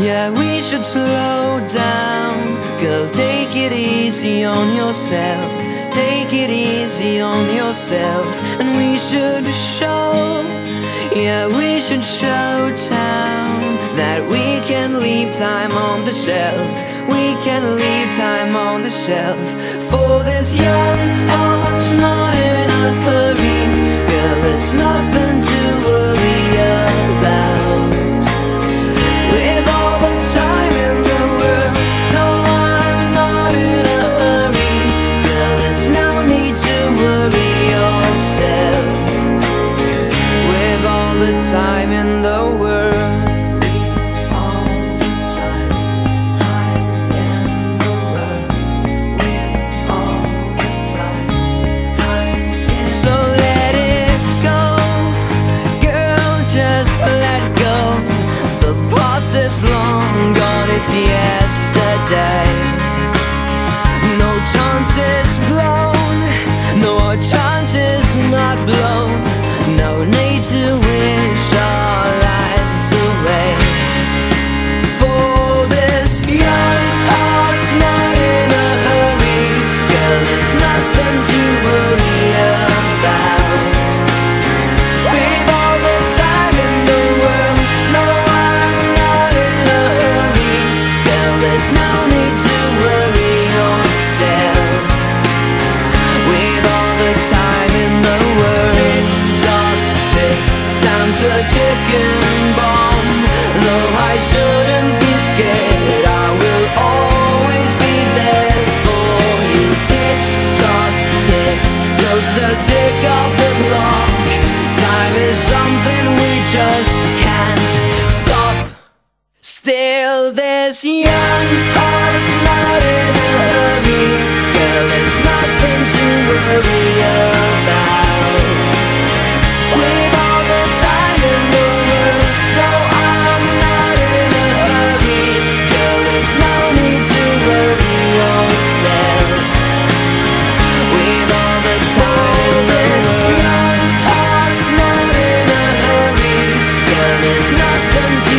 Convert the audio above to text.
Yeah, we should slow down. Girl, take it easy on yourself. Take it easy on yourself. And we should show, yeah, we should show town that we can leave time on the shelf. We can leave time on the shelf for this young. yeah. take all the clock. Time is something we just can't stop Still this young heart's not there's nothing